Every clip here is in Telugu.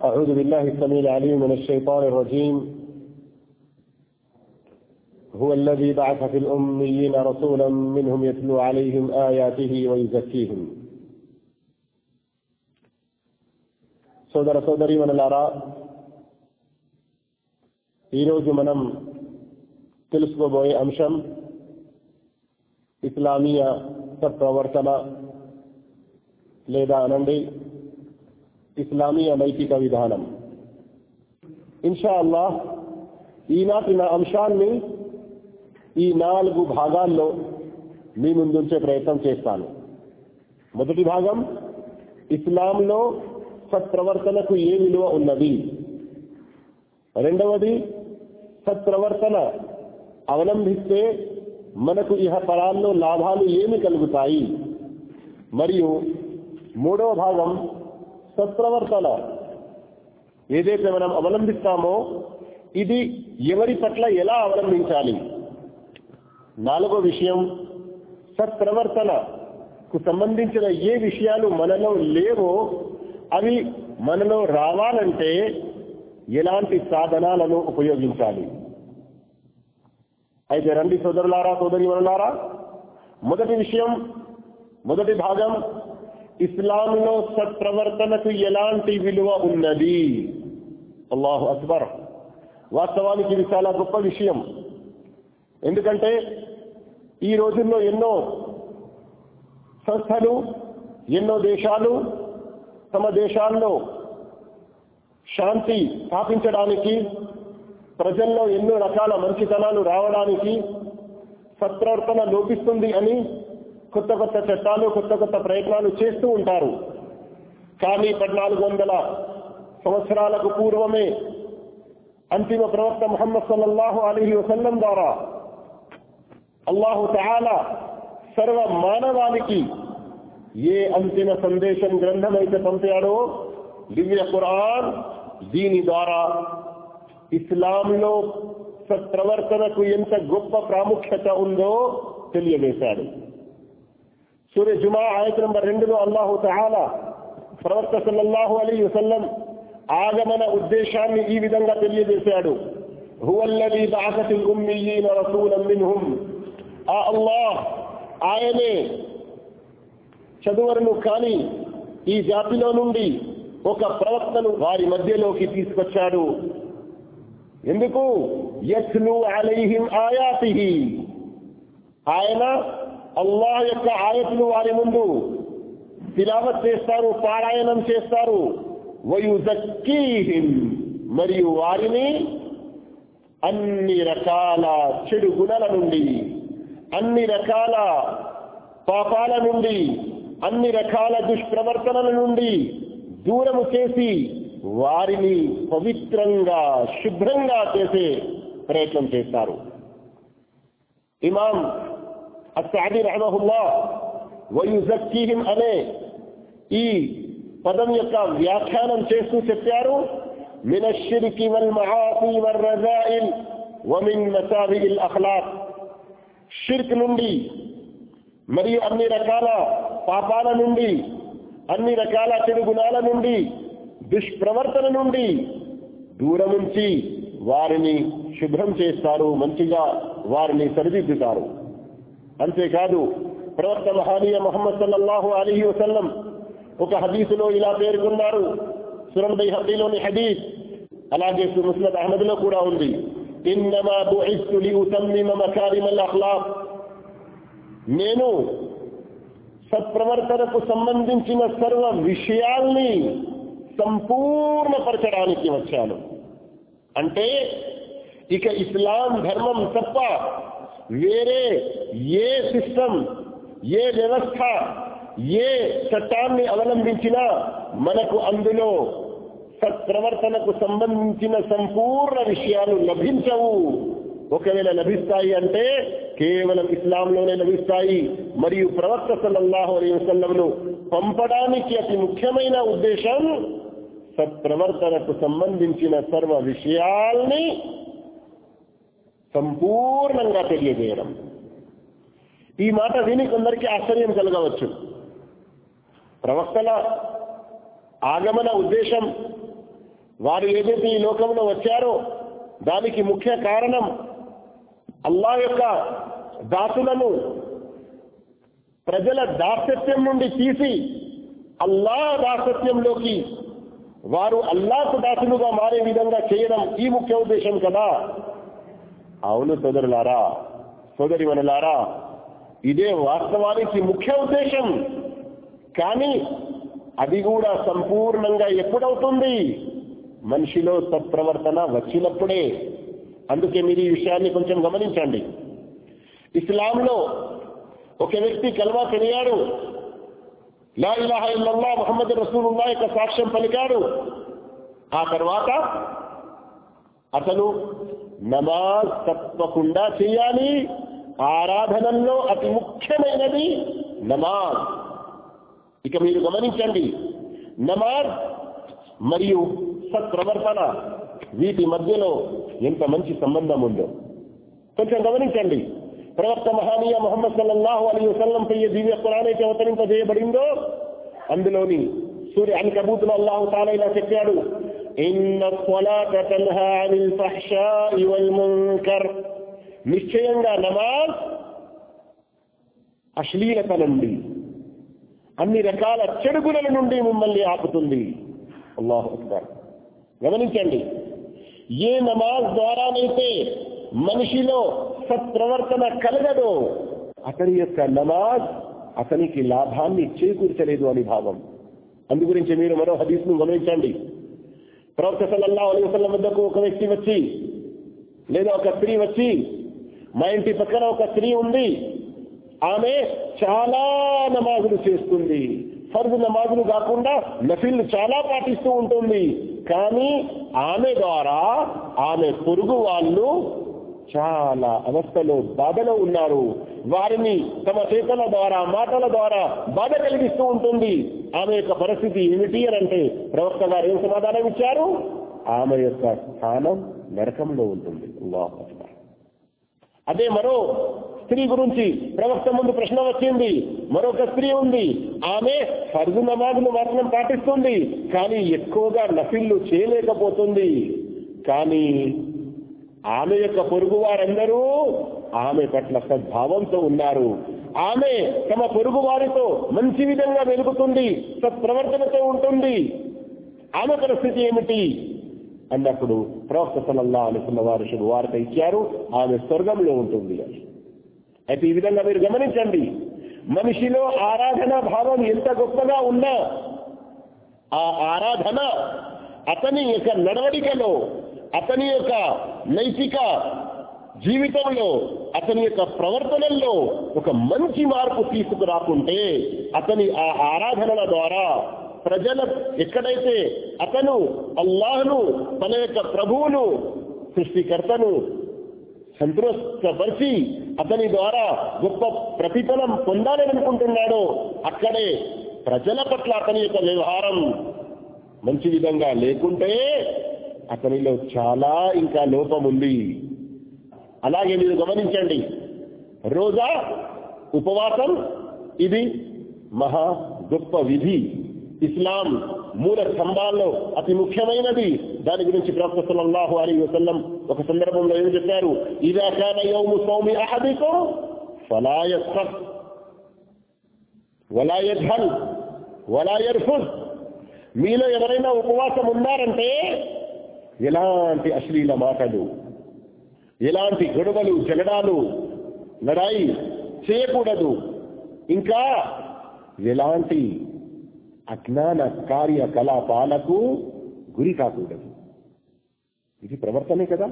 أعوذ بالله السميع العليم من الشيطان الرجيم هو الذي بعث في الأميين رسولا منهم يتلو عليهم آياته ويزكيهم సోదర సోదరి మనలారా ఈరోజు మనం తెలుసుకోబోయే అంశం ఇస్లామీయ సత్ప్రవర్తన లేదా అనండి ఇస్లామీయ నైతిక విధానం. ఇన్షాల్లా ఈనాటి నా అంశాన్ని ఈ నాలుగు భాగాల్లో మీ ముందుంచే ప్రయత్నం చేస్తాను. మొదటి భాగం ఇస్లాంలో సత్ప్రవర్తనకు ఏ విలువ ఉన్నది? రెండవది సత్ప్రవర్తన అవలంబిస్తే మనకు ఇహ పరాల్లో లాభాలు ఏమి కలుగుతాయి? మరియు మూడవ భాగం సత్ప్రవర్తన ఏదైతే మనం అవలంబిస్తామో ఇది ఎవరి పట్ల ఎలా అవలంబించాలి? నాలుగో విషయం సత్ప్రవర్తనకు సంబంధించిన ఏ విషయాలు మనలో లేవో అవి మనలో రావాలంటే ఎలాంటి సాధనాలను ఉపయోగించాలి? అయితే రండి సోదరులారా సోదరి వరలారా మొదటి విషయం మొదటి భాగం ఇస్లాంలో సత్ప్రవర్తనకు ఎలాంటి విలువ ఉన్నది? అల్లాహు అక్బర్. వాస్తవానికి ఇది చాలా గొప్ప విషయం. ఎందుకంటే ఈ రోజుల్లో ఎన్నో సంస్థలు ఎన్నో దేశాలు తమ దేశాల్లో శాంతి స్థాపించడానికి ప్రజల్లో ఎన్నో రకాల మంచితనాలు రావడానికి సత్ప్రవర్తన లోపిస్తుంది అని కొత్త కొత్త చట్టాలు కొత్త కొత్త ప్రయత్నాలు చేస్తూ ఉంటారు. కానీ పద్నాలుగు వందల సంవత్సరాలకు పూర్వమే అంతిమ ప్రవక్త ముహమ్మద్ సల్లల్లాహు అలీ వసల్లం ద్వారా అల్లాహు తహాలా సర్వ మానవానికి ఏ అంతిమ సందేశం గ్రంథం అయితే పంపాడో దివ్య ఖురాన్ దీని ద్వారా ఇస్లాంలో సత్ప్రవర్తనకు ఎంత గొప్ప ప్రాముఖ్యత ఉందో తెలియజేశాడు. సూర్య జుమా ఆయత నంబర్ రెండులో అల్లాహు తహాలా ప్రవక్త సల్లల్లాహు అలీ వసల్లం ఆగమన ఉద్దేశాన్ని ఈ విధంగా తెలియజేశాడు. హువల్లది బాసతిల్ ఉమ్మీయీన రసూలం మిన్హుం. ఆ అల్లాహ్ ఆయనే చదువరును కాని ఈ జాతిలో నుండి ఒక ప్రవక్తను వారి మధ్యలోకి తీసుకొచ్చాడు. ఎందుకు? యస్లు అలైహిం ఆయాతిహి. ఆయన అల్లాహ్ యొక్క ఆయతులు వారి ముందు తిలావత్ చేస్తారు పారాయణం చేస్తారు. వయుజక్కీహిం మరియు వారిని అన్ని రకాల చెడు గుణల నుండి అన్ని రకాల పాపాల నుండి అన్ని రకాల దుష్ప్రవర్తనల నుండి దూరము చేసి వారిని పవిత్రంగా శుభ్రంగా చేసే ప్రయత్నం చేస్తారు. ఇమాం అస్సాది రహమహుల్లా వయుజక్కీహిం అనే ఈ పదం యొక్క వ్యాఖ్యానం చేస్తూ చెప్పారు من الشرك والمعاصي والرذائل ومن مساوئ الأخلاق షిర్క్ నుండి మరియు అన్ని రకాల పాపాల నుండి అన్ని రకాల చెడు గుణాల నుండి దుష్ప్రవర్తన నుండి దూరముంచి వారిని శుభ్రం చేస్తారు మంచిగా వారిని సరిదిద్దుతారు అంతేకాదు ప్రవక్త మహానీయ మొహమ్మద్ సల్లల్లాహు అలీ వసల్లం ఒక హదీసులో ఇలా పేర్కొన్నారు. సురన్ బైహీలోని హదీస్ అలాగే ముస్లద్ అహ్మద్లో కూడా ఉంది. నేను సత్ప్రవర్తనకు సంబంధించిన సర్వ విషయాల్ని సంపూర్ణపరచడానికి వచ్చాను. అంటే ఇక ఇస్లాం ధర్మం తప్ప వేరే ఏ సిస్టమ్ ఏ వ్యవస్థ ఏ చట్టాన్ని అవలంబించినా మనకు అందులో సత్ప్రవర్తనకు సంబంధించిన సంపూర్ణ విషయాలు లభించవు. ఒకవేళ లభిస్తాయి అంటే కేవలం ఇస్లాంలోనే లభిస్తాయి. మరియు ప్రవక్త సల్లల్లాహు అలీ వసల్లంను పంపడానికి అతి ముఖ్యమైన ఉద్దేశం సత్ప్రవర్తనకు సంబంధించిన సర్వ విషయాల్ని సంపూర్ణంగా తెలియజేయడం. ఈ మాట విని కొందరికి ఆశ్చర్యం కలగవచ్చు. ప్రవక్తల ఆగమన ఉద్దేశం వారు ఏదైతే ఈ లోకంలో వచ్చారో దానికి ముఖ్య కారణం అల్లా యొక్క దాసులను ప్రజల దాసత్యం నుండి తీసి అల్లా దాసత్యంలోకి వారు అల్లాకు దాసులుగా మారే విధంగా చేయడం ఈ ముఖ్య ఉద్దేశం కదా. అవును సోదరులారా సోదరి వనలారా ఇదే వాస్తవానికి ముఖ్య ఉద్దేశం. కానీ అది కూడా సంపూర్ణంగా ఎప్పుడవుతుంది? మనిషిలో సత్ప్రవర్తన వచ్చినప్పుడే. అందుకే మీరు ఈ విషయాన్ని కొంచెం గమనించండి. ఇస్లాంలో ఒక వ్యక్తి కల్వా తెలియాడు. లా ఇలాహ ఇల్లల్లా ముహమ్మద్ రసూలుల్లా యొక్క సాక్ష్యం పలికాడు. ఆ తర్వాత అతను నమాజ్ తప్పకుండా చేయాలి. ఆరాధనల్లో అతి ముఖ్యమైనది నమాజ్. ఇక మీరు గమనించండి నమాజ్ మరియు సత్ప్రవర్తన వీటి మధ్యలో ఎంత మంచి సంబంధం ఉందో. కొంచెం గమనించండి ప్రవక్త మహానీయ మొహమ్మద్ సల్లల్లాహు అలీ వసల్లంపై ఏ దివ్య పురాణైతే అవతరింపజేయబడిందో? అందులోని సూర్య అని కబూతులు అల్లాహు తాలా ఇలా చెప్పాడు ఇన్న స్వలాత తన్హా అనిల్ ఫహ్షాఇ వల్ నిశ్చయంగా నమాజ్ అశ్లీలత నుండి అన్ని రకాల చెడుగుల నుండి మిమ్మల్ని ఆపుతుంది అల్లాహు అక్బర్ గమనించండి ఏ నమాజ్ ద్వారానైతే మనిషిలో సత్ప్రవర్తన కలగదో అతని యొక్క నమాజ్ అతనికి లాభాన్ని చేకూర్చలేదు అని భావం అందు గురించి మీరు మరో హదీస్ను గమనించండి ప్రవక్త సల్లల్లా అలీ వసల్లం వద్దకు ఒక వ్యక్తి వచ్చి లేదా ఒక స్త్రీ వచ్చి మా ఇంటి పక్కన ఒక స్త్రీ ఉంది. ఆమె చాలా నమాజులు చేస్తుంది. ఫర్జు నమాజులు కాకుండా నఫిల్ చాలా పాటిస్తూ ఉంటుంది. కానీ ఆమె ద్వారా ఆమె పొరుగు వాళ్ళు చాలా అవస్థలో బాధలో ఉన్నారు. వారిని తమ చేతల ద్వారా మాటల ద్వారా బాధ కలిగిస్తూ ఉంటుంది. ఆమె యొక్క పరిస్థితి ఏమిటి అని అంటే ప్రవక్త గారు ఏం సమాధానం ఇచ్చారు? ఆమె యొక్క స్థానం నరకంలో ఉంటుంది. అదే మరో స్త్రీ గురించి ప్రవక్త ముందు ప్రశ్న వచ్చింది. మరొక స్త్రీ ఉంది. ఆమె ఫర్జు నమాజులు మాత్రం పాటిస్తుంది కానీ ఎక్కువగా నఫిల్లు చేయలేకపోతుంది. కానీ ఆమె యొక్క పొరుగు వారందరూ ఆమె పట్ల సద్భావంతో ఉన్నారు. ఆమె తమ పొరుగు వారితో మంచి విధంగా వెలుగుతుంది సత్ప్రవర్తనతో ఉంటుంది. ఆమె పరిస్థితి ఏమిటి? అన్నప్పుడు ప్రవక్త సలల్లా అనుకున్న వారు శుభవార్త ఇచ్చారు ఆమె స్వర్గంలో ఉంటుంది అని. అయితే ఈ విధంగా మీరు గమనించండి మనిషిలో ఆరాధన భావం ఎంత గొప్పగా ఉన్నా ఆ ఆరాధన అతని యొక్క నడవడికలో అతని యొక్క నైతిక జీవితంలో అతని యొక్క ప్రవర్తనల్లో ఒక మంచి మార్పు తీసుకురాకుంటే అతని ఆ ఆరాధనల ద్వారా ప్రజల ఎక్కడైతే అతను అల్లాహ్ను తన యొక్క ప్రభువును సృష్టికర్తను సంతృష్టపరిచి అతని ద్వారా గొప్ప ప్రతిఫలం పొందాలని అనుకుంటున్నాడో అక్కడే ప్రజల పట్ల అతని యొక్క వ్యవహారం మంచి విధంగా లేకుంటే అతనిలో చాలా ఇంకా లోపం ఉంది. అలాగే మీరు గమనించండి. రోజా ఉపవాసం ఇది మహా గొప్ప విధి. ఇస్లాం మూల స్తంభాల్లో అతి ముఖ్యమైనది. దాని గురించి ప్రవక్త సల్లల్లాహు అలైహి వసల్లం ఒక సందర్భంలో ఏం చెప్పారు? ఇదా కాన యౌము సౌమి అహదికం ఫలా యస్ఫర్ వలా యజ్హల్ వలా మీలో ఎవరైనా ఉపవాసం ఉన్నారంటే ఎలాంటి అశ్లీల మాటలు ఎలాంటి గొడవలు జగడాలు లడాయి చేయకూడదు. ఇంకా ఎలాంటి అజ్ఞాన కార్యకలాపాలకు గురి కాకూడదు. ఇది ప్రవర్తనే కదా.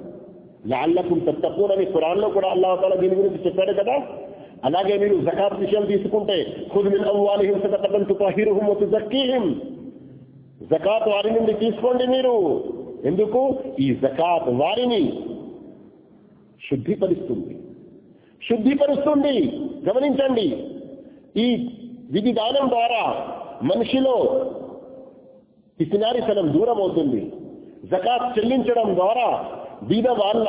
లాళ్ళకు తత్తకూడని ఖురాన్లో కూడా అల్లాహతాల దీని గురించి చెప్పాడు కదా. అలాగే మీరు జకాత్ విషయం తీసుకుంటే ఖుద్ మిన్ అమ్వాలిహిం సదకతన్ తుతహిరుహుం వ జకాత్ వారి నుండి తీసుకోండి మీరు. ఎందుకు? ఈ జకాత్ వారిని శుద్ధిపరుస్తుంది శుద్ధిపరుస్తుంది గమనించండి. ఈ విధిదానం ద్వారా మనిషిలో పిసినారితనం దూరం అవుతుంది జకాత్ చెల్లించడం ద్వారా బీద వాళ్ళ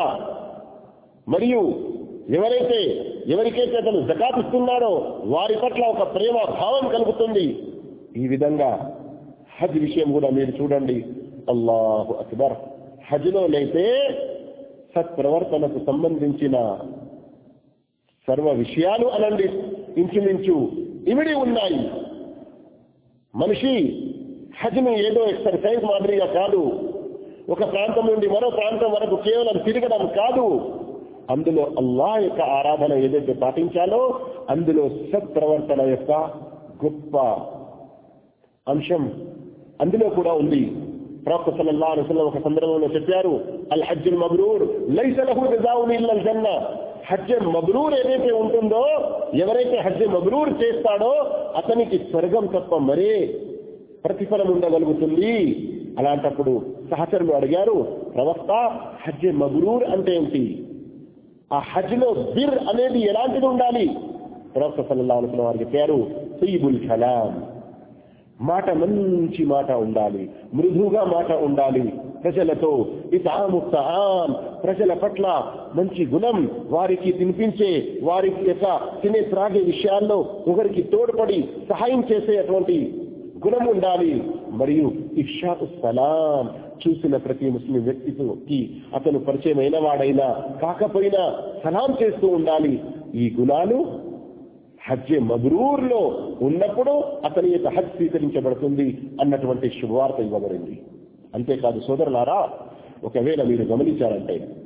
మరియు ఎవరైతే ఎవరికైతే అతను జకాత్ ఇస్తున్నాడో వారి పట్ల ఒక ప్రేమ భావం కలుగుతుంది. ఈ విధంగా హజ్ విషయం కూడా మీరు చూడండి. అల్లాహు అక్బర్ హజ్లోనైతే సత్ప్రవర్తనకు సంబంధించిన సర్వ విషయాలు అనండి. ఇంచుమించు ఇమిడి ఉన్నాయి. మనిషి హజ్ను ఏదో ఎక్సర్సైజ్ మాదిరిగా కాదు. ఒక ప్రాంతం నుండి మరో ప్రాంతం వరకు కేవలం తిరగడం కాదు. అందులో అల్లా యొక్క ఆరాధన ఏదైతే పాటించాలో అందులో సత్ప్రవర్తన యొక్క గొప్ప అంశం అందులో కూడా ఉంది. ప్రవక్త సల్లల్లా అలైహి ఒక సందర్భంలో చెప్పారు అల్ హజ్జుల్ మబ్రూర్ లైస లహు జజాఉన్ ఇల్లా జన్న. హజ్జ మబ్రూర్ ఏదైతే ఉంటుందో ఎవరైతే హజ్జ మబ్రూర్ చేస్తాడో అతనికి స్వర్గం తప్ప మరే ప్రతిఫలం ఉండగలుగుతుంది. అలాంటప్పుడు సహచరులు అడిగారు ప్రవక్త హజ్జ మబ్రూర్ అంటే ఏంటి? ఆ హజ్లో బిర్ అనేది ఎలాంటిది ఉండాలి? ప్రవక్త సల్లల్లా అలైహి వారు చెప్పారు సీబుల్ కలాం. మాట మంచి మాట ఉండాలి మృదువుగా మాట ఉండాలి. ప్రజలతో ఇతాము ప్రజల పట్ల మంచి గుణం వారికి తినిపించే వారి యొక్క తినే త్రాగే విషయాల్లో ఒకరికి తోడ్పడి సహాయం చేసేటువంటి గుణం ఉండాలి. మరియు ఇషాకు సలాం చూసిన ప్రతి ముస్లిం వ్యక్తికి అతను పరిచయమైన వాడైనా కాకపోయినా సలాం చేస్తూ ఉండాలి. ఈ గుణాలు హజ్ మబ్రూర్లో ఉన్నప్పుడు అతని యొక్క హజ్ స్వీకరించబడుతుంది అన్నటువంటి శుభవార్త ఇవ్వబడింది. అంతేకాదు సోదరులారా ఒకవేళ మీరు గమనించారంటే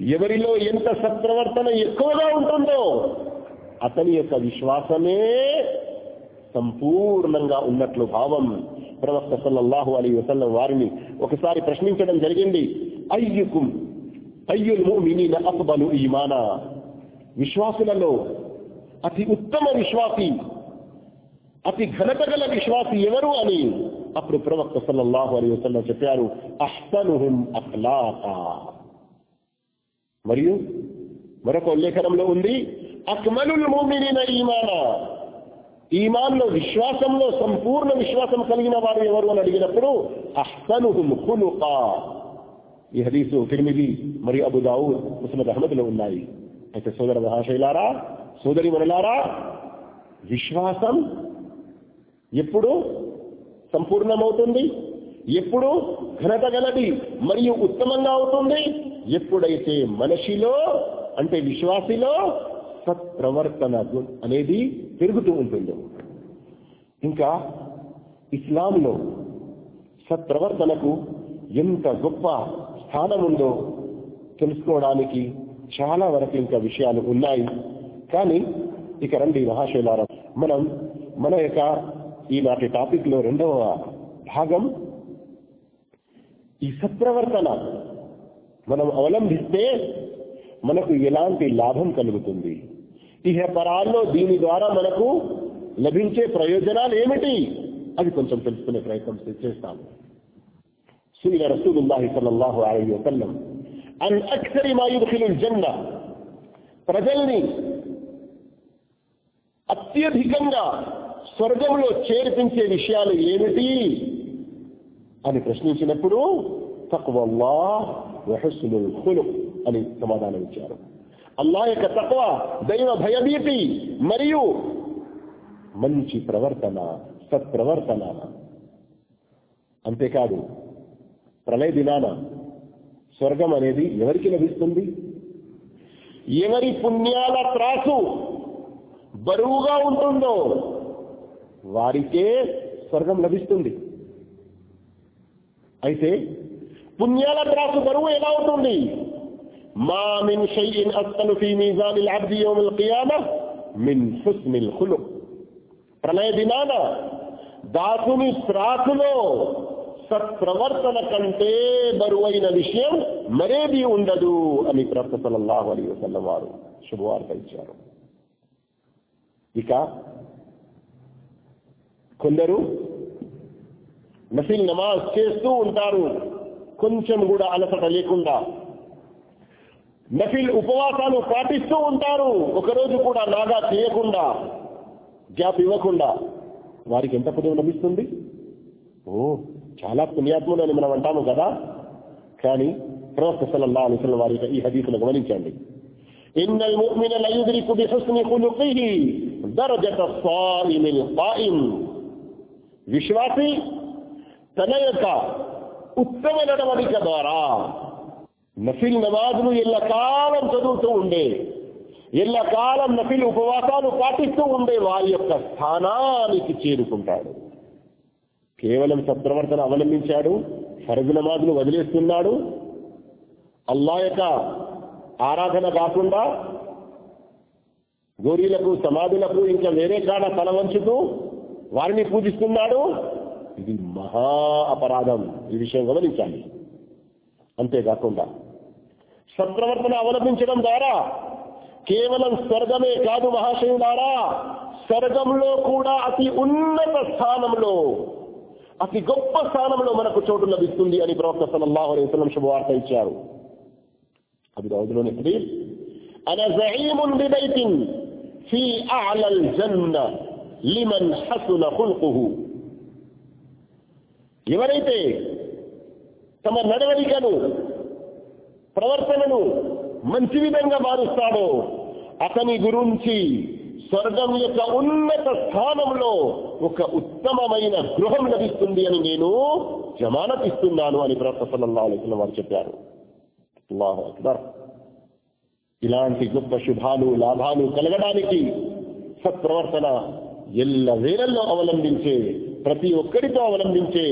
ఎవరిలో ఎంత సత్ప్రవర్తన ఎక్కువగా ఉంటుందో అతని యొక్క విశ్వాసమే సంపూర్ణంగా ఉన్నట్లు భావం ప్రవక్త సల్లల్లాహు అలీ వసల్లం వారిని ఒకసారి ప్రశ్నించడం జరిగింది. అయ్యుకుం అయ్యుల్ ముమినీన ఈ ఈమానా? విశ్వాసులలో అతి ఉత్తమ విశ్వాసి అతి ఘనత గల విశ్వాసి ఎవరు అని అప్పుడు ప్రవక్త సల్లల్లాహు అలీ వసల్లం చెప్పారు అహ్సనుహుం అఖ్లాకా మరియు మరొక ఉల్లేఖనంలో ఉంది అక్మలుల్ మోమినిన ఈమానా ఈమాన్లో విశ్వాసంలో సంపూర్ణ విశ్వాసం కలిగిన వారు ఎవరు అని అడిగినప్పుడు అహ్సనుహుం ఖులుకా ఈ హదీసు తిరిమిది మరియు అబుదావు ముస్లిం అహ్మద్లో ఉన్నాయి అయితే సోదర మహాశైలారా సోదరి మనలారా విశ్వాసం ఎప్పుడు సంపూర్ణమవుతుంది? ఎప్పుడు ఘనత గలది మరియు ఉత్తమంగా అవుతుంది? ఎప్పుడైతే మనిషిలో అంటే విశ్వాసిలో సత్ప్రవర్తన అనేది పెరుగుతూ ఉంటుందో. ఇంకా ఇస్లాంలో సత్ప్రవర్తనకు ఎంత గొప్ప స్థానం ఉందో తెలుసుకోవడానికి చాలా వరకు ఇంకా విషయాలు ఉన్నాయి. కానీ ఇక రండి మహాశైలారా మనం మన యొక్క ఈనాటి టాపిక్ లో రెండవ భాగం ఈ సత్ప్రవర్తన మనం అవలంబిస్తే మనకు ఎలాంటి లాభం కలుగుతుంది ఇహ పరాల్లో దీని ద్వారా మనకు లభించే ప్రయోజనాలు ఏమిటి అది కొంచెం తెలుసుకునే ప్రయత్నం చేస్తాము سئل رسول الله صلى الله عليه وسلم عن أكثر ما يدخل الجنة ప్రజల్ని అత్యధికంగా స్వర్గంలో చేర్పించే విషయాలు ఏమిటి అని ప్రశ్నించినప్పుడు తక్కువల్లా వహస్సులు అని సమాధానం ఇచ్చారు. అల్లా యొక్క తక్కువ దైవ భయభీతి మరియు మంచి ప్రవర్తన సత్ప్రవర్తన. అంతేకాదు ప్రళయ దినాన స్వర్గం అనేది ఎవరికి లభిస్తుంది? ఎవరి పుణ్యాల త్రాసు బరువుగా ఉంటుందో వారికే స్వర్గం లభిస్తుంది. అయితే పుణ్యాల ద్రాసు బరువు ఎలా ఉంటుంది? మా మిన్ షైఇన్ అస్కలు ఫీ మీజానిల్ అబ్ది యౌమిల్ ఖియామా మిన్ హుస్నిల్ ఖులుక్ ప్రళయ దినాన దాసుని శ్రాసులో సత్ప్రవర్తన కంటే బరువైన విషయం మరేది ఉండదు అని ప్రవక్త సల్లల్లాహు అలీ వసల్లం వారు శుభవార్త ఇచ్చారు. ఇక కొందరు నఫిల్ నమాజ్ చేస్తూ ఉంటారు. కొంచెం కూడా అలసట లేకుండా. నఫిల్ ఉపవాసాలు పాటిస్తూ ఉంటారు. ఒకరోజు కూడా నాగా చేయకుండా గ్యాప్ ఇవ్వకుండా. వారికి ఎంత పుణ్యం లభిస్తుంది? ఓ చాలా పుణ్యాత్ములు అని మనం అంటాము కదా. కానీ ప్రవక్త సలల్లా అలైహి వారి ఈ హదీసును గమనించండి. إن المؤمن لا يدرك بحسن خلقه درجة الصائم القائم విశ్వాసి తన యొక్క ఉత్తమ నడవడిక ద్వారా నఫిల్ నమాజులు ఎల్లకాలం చదువుతూ ఉండే ఎల్లకాలం నఫిల్ ఉపవాసాలు పాటిస్తూ ఉండే వారి యొక్క స్థానానికి చేరుకుంటాడు కేవలం సత్ప్రవర్తన అవలంబించాడు ఫరజు నమాజులు వదిలేస్తున్నాడు అల్లా యొక్క ఆరాధన కాకుండా గోరీలకు సమాధులకు ఇంకా వేరే కాడ తలవంచుతూ వారిని పూజిస్తున్నాడు. ఇది మహా అపరాధం. ఈ విషయం గమనించాలి అంతేకాకుండా సత్ప్రవర్తన అవలంబించడం ద్వారా కేవలం స్వర్గమే కాదు మహాశయులారా స్వర్గంలో కూడా అతి ఉన్నత స్థానంలో అతి గొప్ప స్థానంలో మనకు చోటు లభిస్తుంది అని ప్రవక్త సలల్లాహు అలైహి వసల్లం శుభవార్త ఇచ్చారు. అది రోజులోని హదీస్ బిబైతిన్ ఫీ అఅలల్ జన్న లిమన్ హసున ఖుల్కుహు ఎవరైతే తమ నడవడికను ప్రవర్తనను మంచి విధంగా మారుస్తాడో అతని గురించి స్వర్గం యొక్క ఉన్నత స్థానంలో ఒక ఉత్తమమైన గృహం లభిస్తుంది అని నేను జమానతిస్తున్నాను అని ప్రవక్త సల్లల్లాహు వారు చెప్పారు. అల్లాహు అక్బర్. ఇలాంటి గొప్ప శుభాలు లాభాలు కలగడానికి సత్ప్రవర్తన ఎల్ల వేళల్లో అవలంబించే ప్రతి ఒక్కరితో అవలంబించే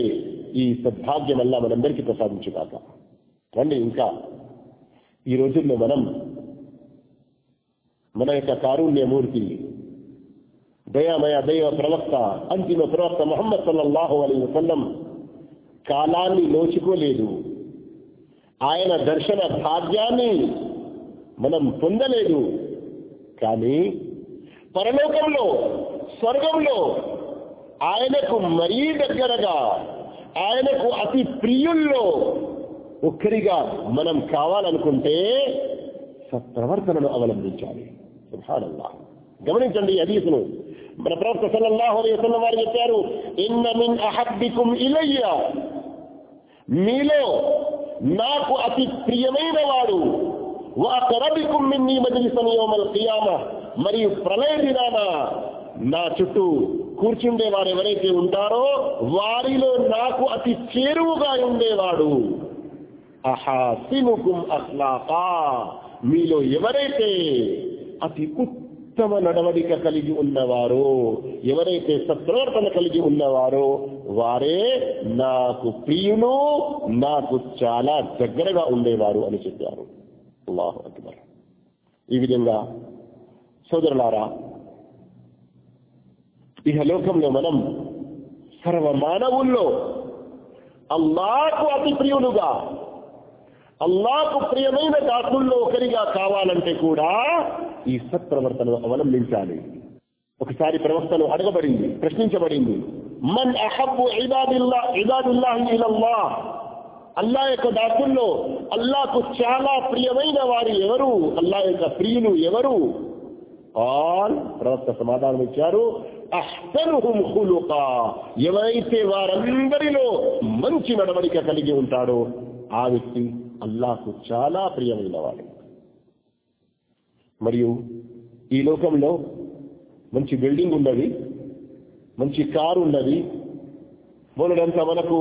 ఈ సద్భాగ్యం అల్లా మనందరికీ ప్రసాదించుగాక. రండి ఇంకా. ఈ రోజుల్లో మనం మన యొక్క కారుణ్యమూర్తి దయామయ దైవ ప్రవక్త అంతిమ ప్రవక్త మొహమ్మద్ సల్లల్లాహు అలీ వసల్లం కాలాన్ని నోచుకోలేదు ఆయన దర్శన భాగ్యాన్ని మనం పొందలేదు. కానీ పరలోకంలో స్వర్గంలో ఆయనకు మరీ దగ్గరగా ఆయనకు అతి ప్రియుల్లో ఒక్కరిగా మనం కావాలనుకుంటే సత్ప్రవర్తనను అవలంబించాలి. సుభానల్లా గమనించండి అదీసును మన ప్రవక్త సల్లల్లాహు అలైహి వసల్లం వారు చెప్పారు ఇన్న మిన్ అహబ్బికుం ఇలయ్య. మీలో నాకు అతి ప్రియమైన వాడు వాకరబికుం మిన్ని మజ్లిసన్ యౌమల్ ఖియామ మరియు ప్రళయ దినాన నా చుట్టూ కూర్చుండే వారు ఎవరైతే ఉంటారో వారిలో నాకు అతి చేరువుగా ఉండేవాడు. అహాసినుకుం అట్లా మీలో ఎవరైతే అతి ఉత్తమ నడవడిక కలిగి ఉన్నవారు ఎవరైతే సత్ప్రవర్తన కలిగి ఉన్నవారో వారే నాకు ప్రియులు నాకు చాలా దగ్గరగా ఉండేవారు అని చెప్పారు. అల్లాహు అక్బర్. ఈ విధంగా సోదరులారా ఇహలోకంలో మనం సర్వ మానవుల్లో అల్లాకు అతి ప్రియులుగా అల్లాకు ప్రియమైన దాసుల్లో ఒకరిగా కావాలంటే కూడా ఈ సత్ప్రవర్తన అవలంబించాలి. ఒకసారి ప్రవక్తను అడగబడింది ప్రశ్నించబడింది. మన్ అహబ్బు ఇబాదిల్లా ఇబాదుల్లాహి ఇలల్లా అల్లా యొక్క దాసుల్లో అల్లాకు చాలా ప్రియమైన వారు ఎవరు? అల్లా యొక్క ప్రియులు ఎవరు? ఆల్ ప్రవక్త సమాధానం ఇచ్చారు. ఎవరైతే వారందరిలో మంచి నడవడిక కలిగి ఉంటాడో ఆ వ్యక్తి అల్లాకు చాలా ప్రియమైన వాడు. మరియు ఈ లోకంలో మంచి బిల్డింగ్ ఉన్నది మంచి కారు ఉన్నది మొదలంతా మనకు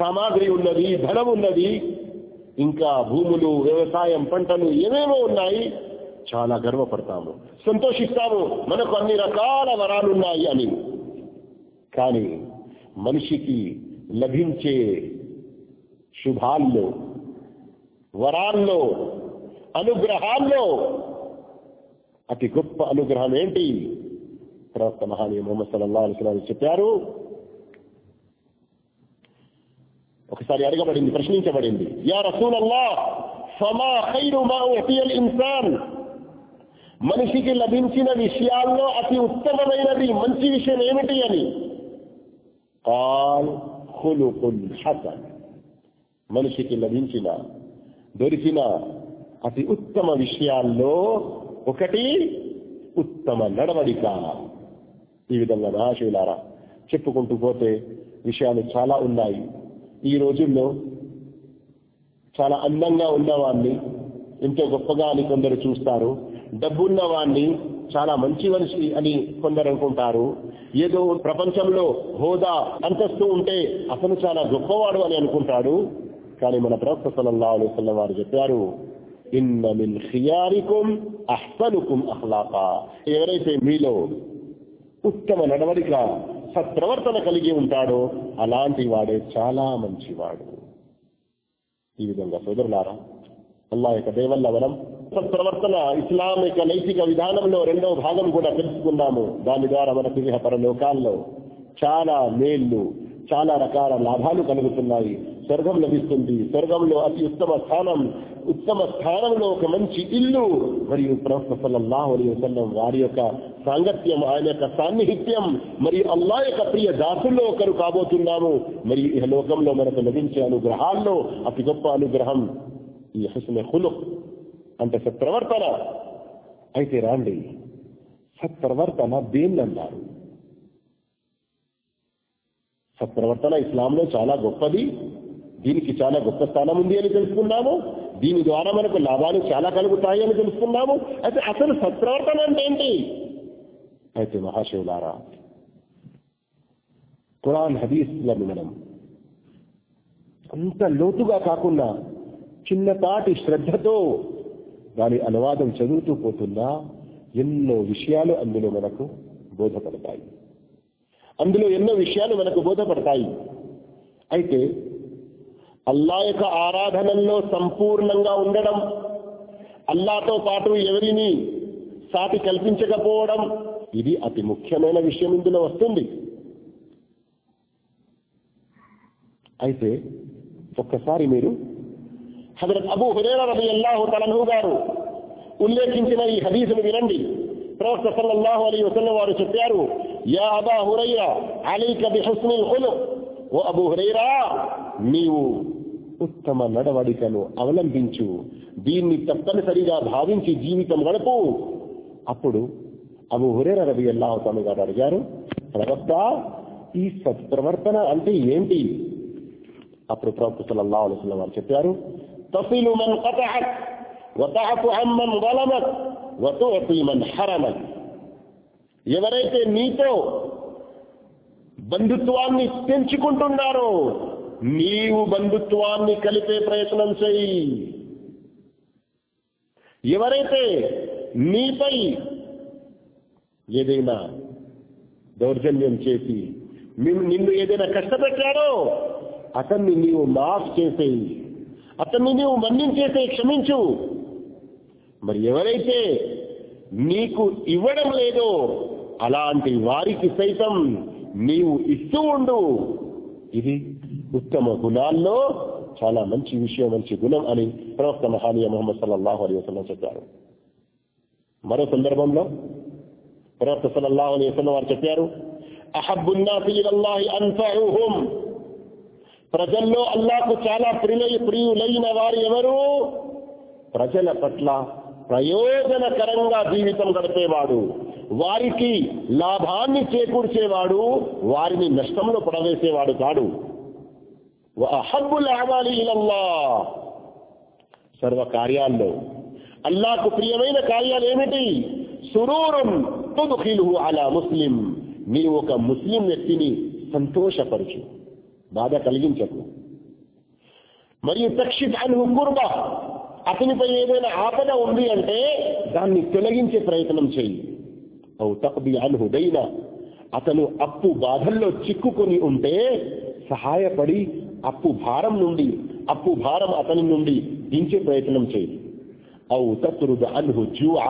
సామాగ్రి ఉన్నది ధనం ఉన్నది ఇంకా భూములు వ్యవసాయం పంటలు ఏమేమో ఉన్నాయి చాలా గర్వపడతాము సంతోషిస్తాము మనకు అన్ని రకాల వరాలున్నాయి అని. కానీ మనిషికి లభించే శుభాల్లో వరాల్లో అనుగ్రహాల్లో అతి గొప్ప అనుగ్రహం ఏంటి? ప్రవక్త మహానీయ మొహమ్మద్ సల్లా అలైహి చెప్పారు ఒకసారి అడగబడింది ప్రశ్నించబడింది. యా రసూలల్లా సమా ఖైరు మా ఉతియల్ ఇన్సాన్? మనిషికి లభించిన విషయాల్లో అతి ఉత్తమమైనది మంచి విషయం ఏమిటి అని? కాల్ ఖులుకుల్ హసన్. మనిషికి లభించిన దొరికిన అతి ఉత్తమ విషయాల్లో ఒకటి ఉత్తమ నడవడిక. ఈ విధంగా మహాశివులారా చెప్పుకుంటూ పోతే విషయాలు చాలా ఉన్నాయి. ఈ రోజుల్లో చాలా అందంగా ఉన్నవాన్ని ఎంతో గొప్పగా అని కొందరు చూస్తారు. డబ్బున్న వాణ్ణి చాలా మంచి మనిషి అని కొందరు అనుకుంటారు. ఏదో ప్రపంచంలో హోదా అంతస్తు ఉంటే అతను చాలా గొప్పవాడు అని అనుకుంటాడు. కానీ మన ప్రవక్త సల్లల్లాహు అలైహి వారు చెప్పారు ఇన్న మిన్ ఖియారికుం అహ్సనుకుం ఎవరైతే మీలో ఉత్తమ నడవడిక సత్ప్రవర్తన కలిగి ఉంటాడో అలాంటి వాడే చాలా మంచివాడు. ఈ విధంగా సోదరులారా అల్లా యొక్క దేవల్ల మనం సత్ప్రవర్తన ఇస్లాం యొక్క నైతిక విధానంలో రెండవ భాగం కూడా తెలుసుకున్నాము దాని ద్వారా మనకు గృహపర లోకాల్లో చాలా మేళ్ళు చాలా రకాల లాభాలు కలుగుతున్నాయి. స్వర్గం లభిస్తుంది. స్వర్గంలో అతి ఉత్తమ స్థానం ఉత్తమ స్థానంలో ఒక మంచి ఇల్లు మరియు ప్రవక్త సల్లల్లాహు అలైహి వసల్లం వారి యొక్క సాంగత్యం ఆయన యొక్క సాన్నిహిత్యం మరియు అల్లా యొక్క ప్రియ దాసుల్లో ఒకరు కాబోతున్నాము. మరియు ఈ లోకంలో మనకు లభించే అనుగ్రహాల్లో అతి గొప్ప అనుగ్రహం ఈ హుస్న హులు అంటే సత్ప్రవర్తన. అయితే రాండి సత్ప్రవర్తన దేన్నన్నారు సత్ప్రవర్తన ఇస్లాంలో చాలా గొప్పది. దీనికి చాలా గొప్ప స్థానం ఉంది అని తెలుసుకున్నాము. దీని ద్వారా మనకు లాభాలు చాలా కలుగుతాయి అని తెలుసుకున్నాము. అయితే అసలు సత్ప్రవర్తన అంటే ఏంటి? అయితే మహాశివులారా ఖురాన్ హదీస్లను మనం అంత లోతుగా కాకుండా చిన్నపాటి శ్రద్ధతో దాని అనువాదం చదువుతూ పోతున్నా ఎన్నో విషయాలు అందులో మనకు బోధపడతాయి. అందులో ఎన్నో విషయాలు మనకు బోధపడతాయి. అయితే అల్లా యొక్క ఆరాధనల్లో సంపూర్ణంగా ఉండడం అల్లాతో పాటు ఎవరిని సాటి కల్పించకపోవడం ఇది అతి ముఖ్యమైన విషయం ఇందులో వస్తుంది. అయితే ఒక్కసారి మీరు హజరత్ అబూ హురేరా రబి అల్లాహు తలహు గారు ఉల్లేఖించిన ఈ హదీసును వినండి. ప్రవక్త సల్లల్లాహు అలీ వసల్లం వారు చెప్పారు యా అబా హురైరా అలీక బిహుస్నిల్ ఖులుక్ ఓ అబూ హురైరా నీవు ఉత్తమ నడవడికను అవలంబించు. దీన్ని తప్పనిసరిగా భావించి జీవితం గడుపు. అప్పుడు అబు హురేర రవి అల్లాహతాను గారు అడిగారు ప్రవక్త ఈ సత్ప్రవర్తన అంటే ఏంటి? అప్పుడు ప్రవక్త సల్లల్లాహు అలైహి వసల్లం వారు చెప్పారు తసిలు మన్ కతహక్ వతహఫు అమ్మన్ వలమక్ వతుతి మన్ హరమక్ ఎవరైతే నీతో బంధుత్వాన్ని పెంచుకుంటున్నారో నీవు బంధుత్వాన్ని కలిపే ప్రయత్నం చేయి. ఎవరైతే నీపై ఏదైనా దౌర్జన్యం చేసి నిన్ను నిన్ను ఏదైనా కష్టపెట్టాడో అతన్ని నీవు మాఫ్ చేసేయి. అతన్ని నీవు మన్నించేసే క్షమించు. మరి ఎవరైతే నీకు ఇవ్వడం లేదో అలాంటి వారికి సైతం నీవు ఇస్తూ ఉండు. ఇది ఉత్తమ గుణాల్లో చాలా మంచి విషయం మంచి గుణం అని ప్రవక్త మహానీయ మొహమ్మద్ సల్లాహు అలీ వసలం చెప్పారు. మరో సందర్భంలో ప్రవక్త సల్లాహు అలీ వసలం వారు చెప్పారు అహబ్బున్నాసి ప్రజల్లో అల్లాకు చాలా ప్రియులై ప్రియులైన వారు ఎవరు? ప్రజల పట్ల ప్రయోజనకరంగా జీవితం గడిపేవాడు వారికి లాభాన్ని చేకూర్చేవాడు వారిని నష్టంలో పడవేసేవాడు కాడు. సర్వ కార్యాల్లో అల్లాకు ప్రియమైన కార్యాలు ఏమిటి సురూరం తుదుఖిలుహు అలా ముస్లిం నీవు ఒక ముస్లిం వ్యక్తిని సంతోషపరచు బాధ కలిగించకు మరియు తక్షిత్ అను కుర్బ అతనిపై ఏదైనా ఆపద ఉంది అంటే దాన్ని తొలగించే ప్రయత్నం చేయి అవు తక్బి అతను అప్పు బాధల్లో చిక్కుకొని ఉంటే సహాయపడి అప్పు భారం నుండి అప్పు భారం అతని నుండి దించే ప్రయత్నం చేయి. అవు తత్రుద అన్హు జూఆ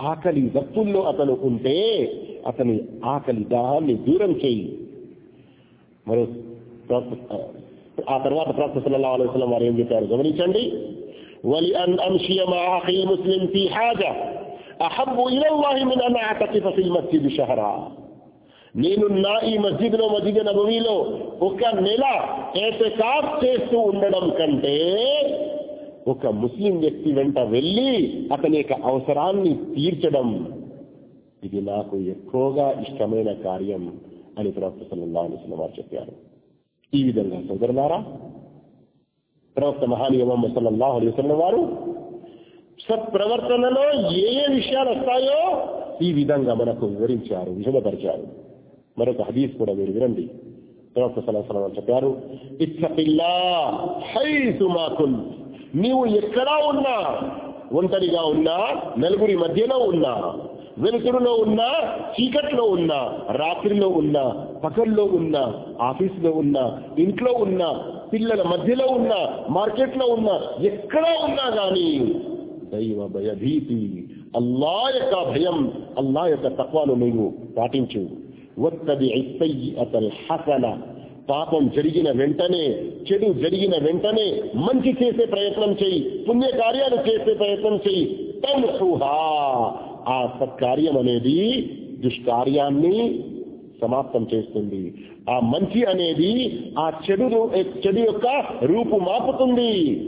ఆకలి దప్పుల్లో అతను ఉంటే అతని ఆకలి దాహాన్ని దూరం చేయి. మరో ఆ తర్వాత ప్రవక్త సల్లల్లాహు అలైహి వసల్లం వారు ఏం చెప్పారు? గమనించండి. వలి అన్ అంషియ మా అఖీ ముస్లిం ఫీ హాజ. అహబ్బు ఇలల్లాహి మిన్ అన్ అతకిఫ ఫిల్ మస్జిద్ షహరా. నేను నా ఈ మస్జిద్లో మస్జిద్ నబవీలో ఒక నెల ఏతకాఫ్ చేస్తూ ఉండడం కంటే ఒక ముస్లిం వ్యక్తి వెంట వెళ్ళి అతని యొక్క అవసరాన్ని తీర్చడం ఇది నాకు ఎక్కువగా ఇష్టమైన కార్యం అని ప్రవక్త సల్లల్లాహు వారు చెప్పారు. ఈ విధంగా సోదరులారా ప్రవక్త మహానీయ మొహమ్మద్ సల్లల్లాహు అలైహి వారు సత్ప్రవర్తనలో ఏ ఏ విషయాలు వస్తాయో ఈ విధంగా మనకు వివరించారు విషమపరిచారు మరొక హదీస్ కూడా మీరు వినండి. ప్రవక్త సలహా చెప్పారు ఇచ్చపిల్లా హైసుమా నీవు ఎక్కడా ఉన్నా ఒంటరిగా ఉన్నా నలుగురి మధ్యలో ఉన్నా వెలుతురులో ఉన్నా చీకట్లో ఉన్నా రాత్రిలో ఉన్నా పగల్లో ఉన్నా ఆఫీసులో ఉన్నా ఇంట్లో ఉన్నా పిల్లల మధ్యలో ఉన్నా మార్కెట్లో ఉన్నా ఎక్కడా ఉన్నా గాని దైవ భయభీతి అల్లా యొక్క భయం అల్లా యొక్క తత్వాలు నీవు పాటించు. వత్తది అతల్ హసన పాపం జరిగిన వెంటనే చెడు జరిగిన వెంటనే మంచి చేసే ప్రయత్నం చేయి పుణ్యకార్యాలు చేసే ప్రయత్నం చేయి తన్హుహా. ఆ సత్కార్యం అనేది దుష్కార్యాన్ని సమాప్తం చేస్తుంది. ఆ మంచి అనేది ఆ చెడు చెడు యొక్క రూపు మాపుతుంది.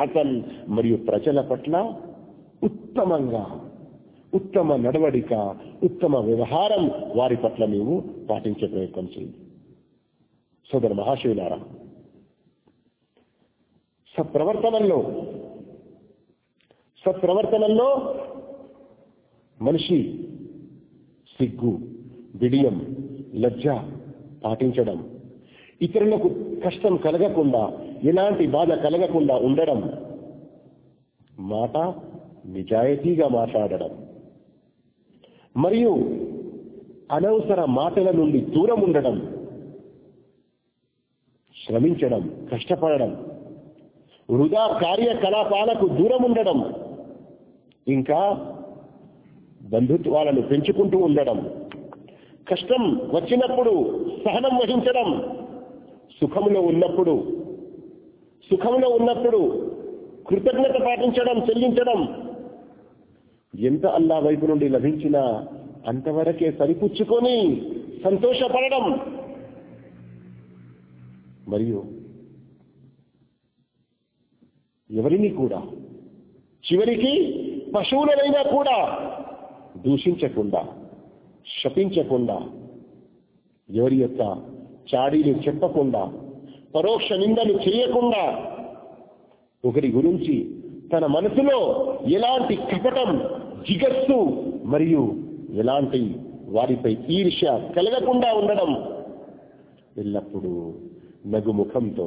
హసన్. మరియు ప్రజల పట్ల ఉత్తమంగా ఉత్తమ నడవడిక ఉత్తమ వ్యవహారం వారి పట్ల మేము పాటించే ప్రయత్నం చేయండి సోదర మహాశివులారా సత్ప్రవర్తనల్లో సత్ప్రవర్తనల్లో మనిషి సిగ్గు బిడియం లజ్జ పాటించడం ఇతరులకు కష్టం కలగకుండా ఎలాంటి బాధ కలగకుండా ఉండడం మాట నిజాయితీగా మాట్లాడడం మరియు అనవసర మాటల నుండి దూరం ఉండడం శ్రమించడం కష్టపడడం వృధా కార్యకలాపాలకు దూరం ఉండడం ఇంకా బంధుత్వాలను పెంచుకుంటూ ఉండడం కష్టం వచ్చినప్పుడు సహనం వహించడం సుఖంలో ఉన్నప్పుడు సుఖంలో ఉన్నప్పుడు కృతజ్ఞత పాటించడం చెల్లించడం ఎంత అల్లా వైపు నుండి లభించినా అంతవరకే సరిపుచ్చుకొని సంతోషపడడం. మరియు ఎవరిని కూడా చివరికి పశువులనైనా కూడా దూషించకుండా శపించకుండా ఎవరి యొక్క చాడీలు చెప్పకుండా పరోక్ష నిందలు చేయకుండా ఒకరి గురించి తన మనసులో ఎలాంటి కపటం జిగస్సు మరియు ఎలాంటి వారిపై ఈర్ష్య కలగకుండా ఉండడం ఎల్లప్పుడూ నగుముఖంతో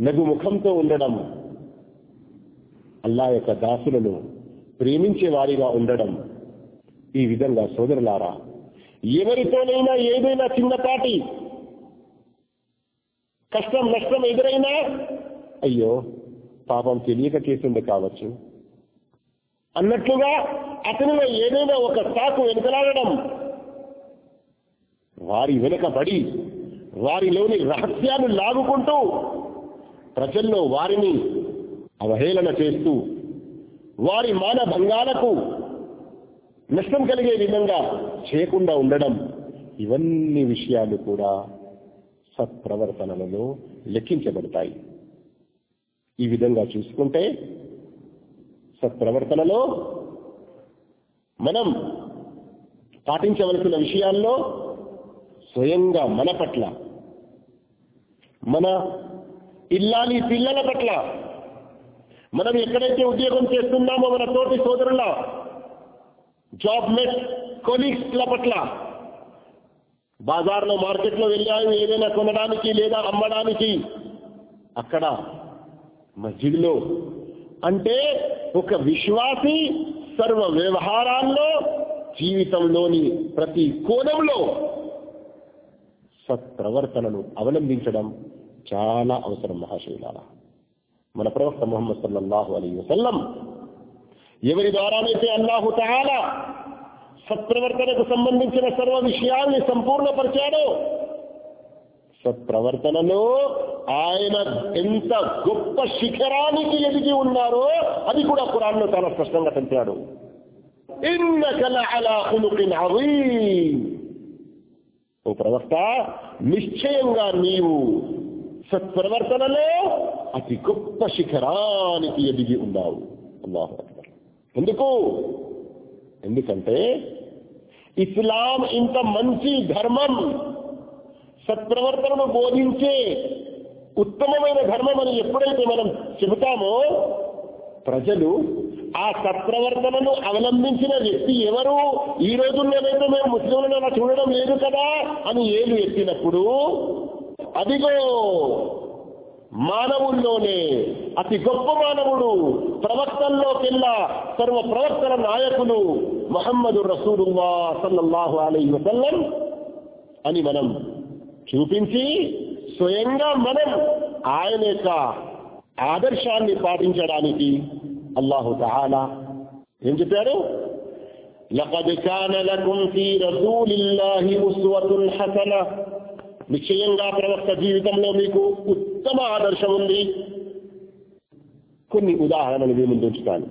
నగుముఖంతో ఉండడం అల్లా యొక్క దాసులను ప్రేమించే వారిగా ఉండడం. ఈ విధంగా సోదరులారా ఎవరితోనైనా ఏదైనా చిన్నపాటి కష్టం నష్టం ఎదురైనా అయ్యో పాపం తెలియక చేసింది కావచ్చు. అన్నట్లుగా అతనిలో ఏదైనా ఒక తాకు వెనుకలాడడం వారి వెనుకబడి వారిలోని రహస్యాలు లాగుకుంటూ ప్రజల్లో వారిని అవహేళన చేస్తూ వారి మానభంగాలకు నష్టం కలిగే విధంగా చేయకుండా ఉండడం ఇవన్నీ విషయాలు కూడా సత్ప్రవర్తనలలో లెక్కించబడతాయి. ఈ విధంగా చూసుకుంటే సత్ప్రవర్తనలో మనం పాటించవలసిన విషయాల్లో స్వయంగా మన పట్ల మన ఇల్లాలి పిల్లల పట్ల మనం ఎక్కడైతే ఉద్యోగం చేస్తున్నామో మన తోటి సోదరుల జాబ్ మెట్ కొలీగ్స్ల పట్ల బాజార్లో మార్కెట్లో వెళ్ళాము ఏదైనా కొనడానికి లేదా అమ్మడానికి అక్కడ మస్జిద్లో అంటే ఒక విశ్వాసి సర్వ వ్యవహారాల్లో జీవితంలోని ప్రతి కోణంలో సత్ప్రవర్తనను అవలంబించడం చాలా అవసరం మహాశైలాల మన ప్రవక్త ముహమ్మద్ సల్లల్లాహు అలీ వసల్లం ఎవరి ద్వారానైతే అల్లాహు తహాలా సత్ప్రవర్తనకు సంబంధించిన సర్వ విషయాల్ని సంపూర్ణపరిచాడో సత్ప్రవర్తనలో ఆయన ఎంత గొప్ప శిఖరానికి ఎదిగి ఉన్నారో అది కూడా ఖురాన్లో చాలా స్పష్టంగా తెలిపాడు. ఓ ప్రవక్త నిశ్చయంగా నీవు సత్ప్రవర్తనలో అతి గొప్ప శిఖరానికి ఎదిగి ఉన్నావు. అల్లాహు అక్బర్. ఎందుకు? ఎందుకంటే ఇస్లాం ఇంత మంచి ధర్మం సత్ప్రవర్తనను బోధించే ఉత్తమమైన ధర్మం అని ఎప్పుడైతే మనం చెబుతామో ప్రజలు ఆ సత్ప్రవర్తనను అవలంబించిన వ్యక్తి ఎవరు? ఈ రోజుల్లోనైతే మేము ముస్లింలను అలా చూడడం లేదు కదా అని ఏలు ఎత్తినప్పుడు అదిగో మానవుల్లోనే అతి గొప్ప మానవుడు ప్రవక్తల్లోకెల్లా సర్వ ప్రవక్తల నాయకులు మహమ్మదు రసూలుల్లా సల్లల్లాహు అలై వసల్లం అని మనం చూపించి స్వయంగా మనం ఆయన యొక్క ఆదర్శాన్ని పాటించడానికి అల్లాహు తఆలా ఏం చెప్పారు لقد كان لكم في رسول الله أسوة حسنة నిశ్చయంగా ప్రవక్త జీవితంలో మీకు ఉత్తమ ఆదర్శం ఉంది కొన్ని ఉదాహరణలు మీ ముందు ఉంచుతాను